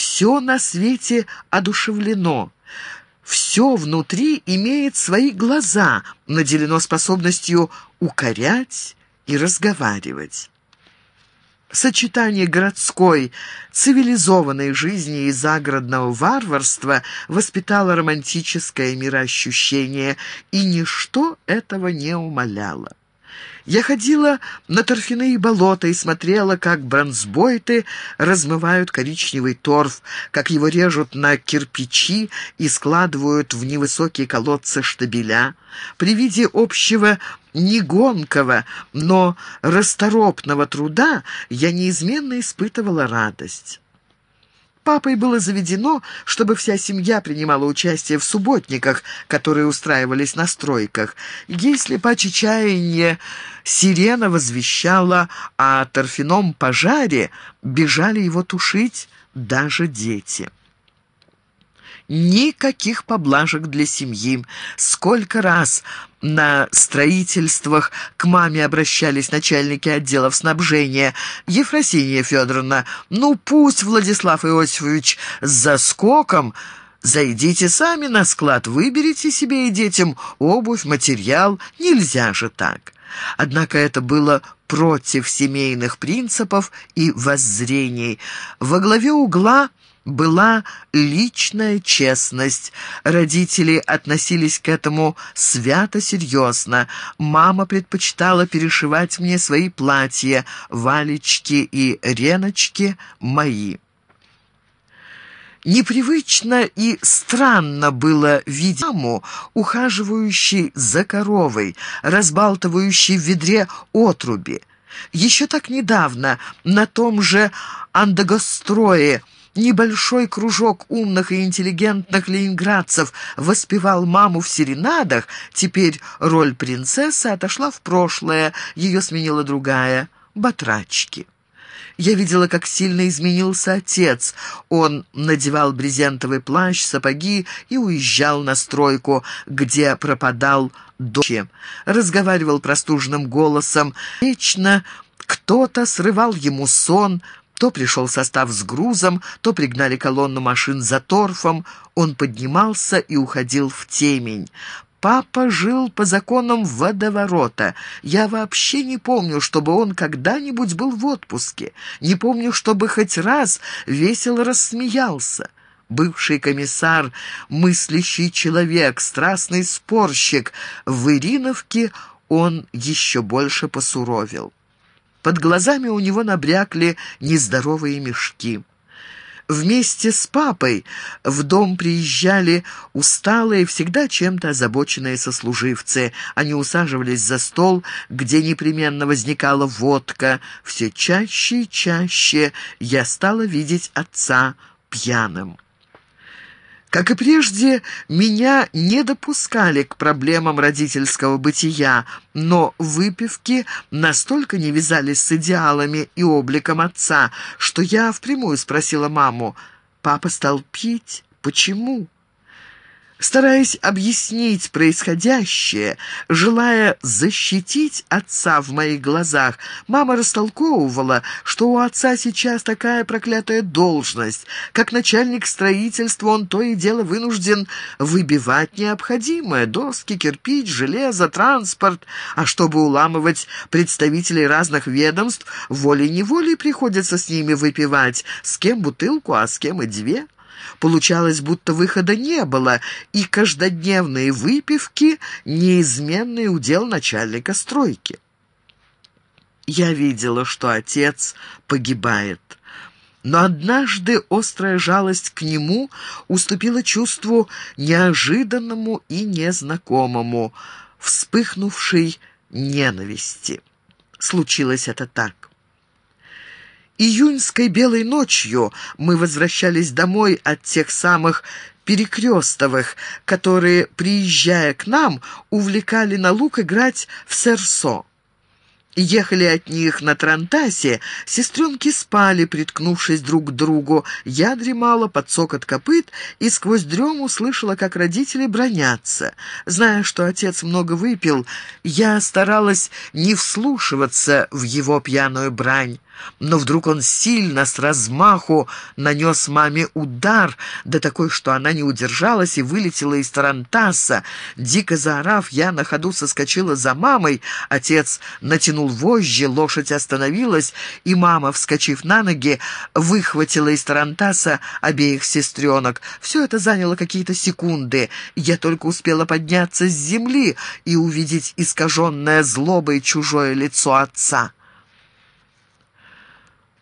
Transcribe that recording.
все на свете одушевлено. Все внутри имеет свои глаза, наделено способностью укорять и разговаривать. Сочетание городской, цивилизованной жизни и загородного варварства воспитало романтическое мироощущение, и ничто этого не умаляло. Я ходила на торфяные болота и смотрела, как бронзбойты размывают коричневый торф, как его режут на кирпичи и складывают в невысокие колодцы штабеля. При виде общего негонкого, но расторопного труда я неизменно испытывала радость. Папой было заведено, чтобы вся семья принимала участие в субботниках, которые устраивались на стройках. Если по чечаянье сирена возвещала о торфяном пожаре, бежали его тушить даже дети. Никаких поблажек для семьи. Сколько раз на строительствах к маме обращались начальники отделов снабжения. «Ефросинья Федоровна, ну пусть Владислав Иосифович с заскоком...» Зайдите сами на склад, выберите себе и детям обувь, материал. Нельзя же так. Однако это было против семейных принципов и воззрений. Во главе угла была личная честность. Родители относились к этому свято-серьезно. Мама предпочитала перешивать мне свои платья, валечки и реночки мои. Непривычно и странно было видеть маму, ухаживающей за коровой, разбалтывающей в ведре отруби. Еще так недавно на том же Андагострое Небольшой кружок умных и интеллигентных ленинградцев воспевал маму в серенадах, теперь роль принцессы отошла в прошлое, ее сменила другая — батрачки. Я видела, как сильно изменился отец. Он надевал брезентовый плащ, сапоги и уезжал на стройку, где пропадал дочь. Разговаривал простужным голосом. Вечно кто-то срывал ему сон, то пришел состав с грузом, то пригнали колонну машин за торфом. Он поднимался и уходил в темень. Папа жил по законам водоворота. Я вообще не помню, чтобы он когда-нибудь был в отпуске. Не помню, чтобы хоть раз весело рассмеялся. Бывший комиссар, мыслящий человек, страстный спорщик. В Ириновке он еще больше посуровил. Под глазами у него набрякли нездоровые мешки. Вместе с папой в дом приезжали усталые, всегда чем-то озабоченные сослуживцы. Они усаживались за стол, где непременно возникала водка. Все чаще и чаще я стала видеть отца пьяным. Как и прежде, меня не допускали к проблемам родительского бытия, но выпивки настолько не вязались с идеалами и обликом отца, что я впрямую спросила маму, «Папа стал пить? Почему?» Стараясь объяснить происходящее, желая защитить отца в моих глазах, мама растолковывала, что у отца сейчас такая проклятая должность. Как начальник строительства он то и дело вынужден выбивать необходимое — доски, кирпич, железо, транспорт. А чтобы уламывать представителей разных ведомств, волей-неволей приходится с ними выпивать, с кем бутылку, а с кем и две. Получалось, будто выхода не было, и каждодневные выпивки — неизменный удел начальника стройки. Я видела, что отец погибает. Но однажды острая жалость к нему уступила чувству неожиданному и незнакомому, вспыхнувшей ненависти. Случилось это так. Июньской белой ночью мы возвращались домой от тех самых перекрестовых, которые, приезжая к нам, увлекали на луг играть в серсо. Ехали от них на Трантасе, сестренки спали, приткнувшись друг к другу. Я дремала под сокот копыт и сквозь дрему слышала, как родители бронятся. Зная, что отец много выпил, я старалась не вслушиваться в его пьяную брань. Но вдруг он сильно, с размаху, нанес маме удар, да такой, что она не удержалась и вылетела из тарантаса. Дико заорав, я на ходу соскочила за мамой. Отец натянул вожжи, лошадь остановилась, и мама, вскочив на ноги, выхватила из тарантаса обеих сестренок. Все это заняло какие-то секунды. Я только успела подняться с земли и увидеть искаженное злобой чужое лицо отца.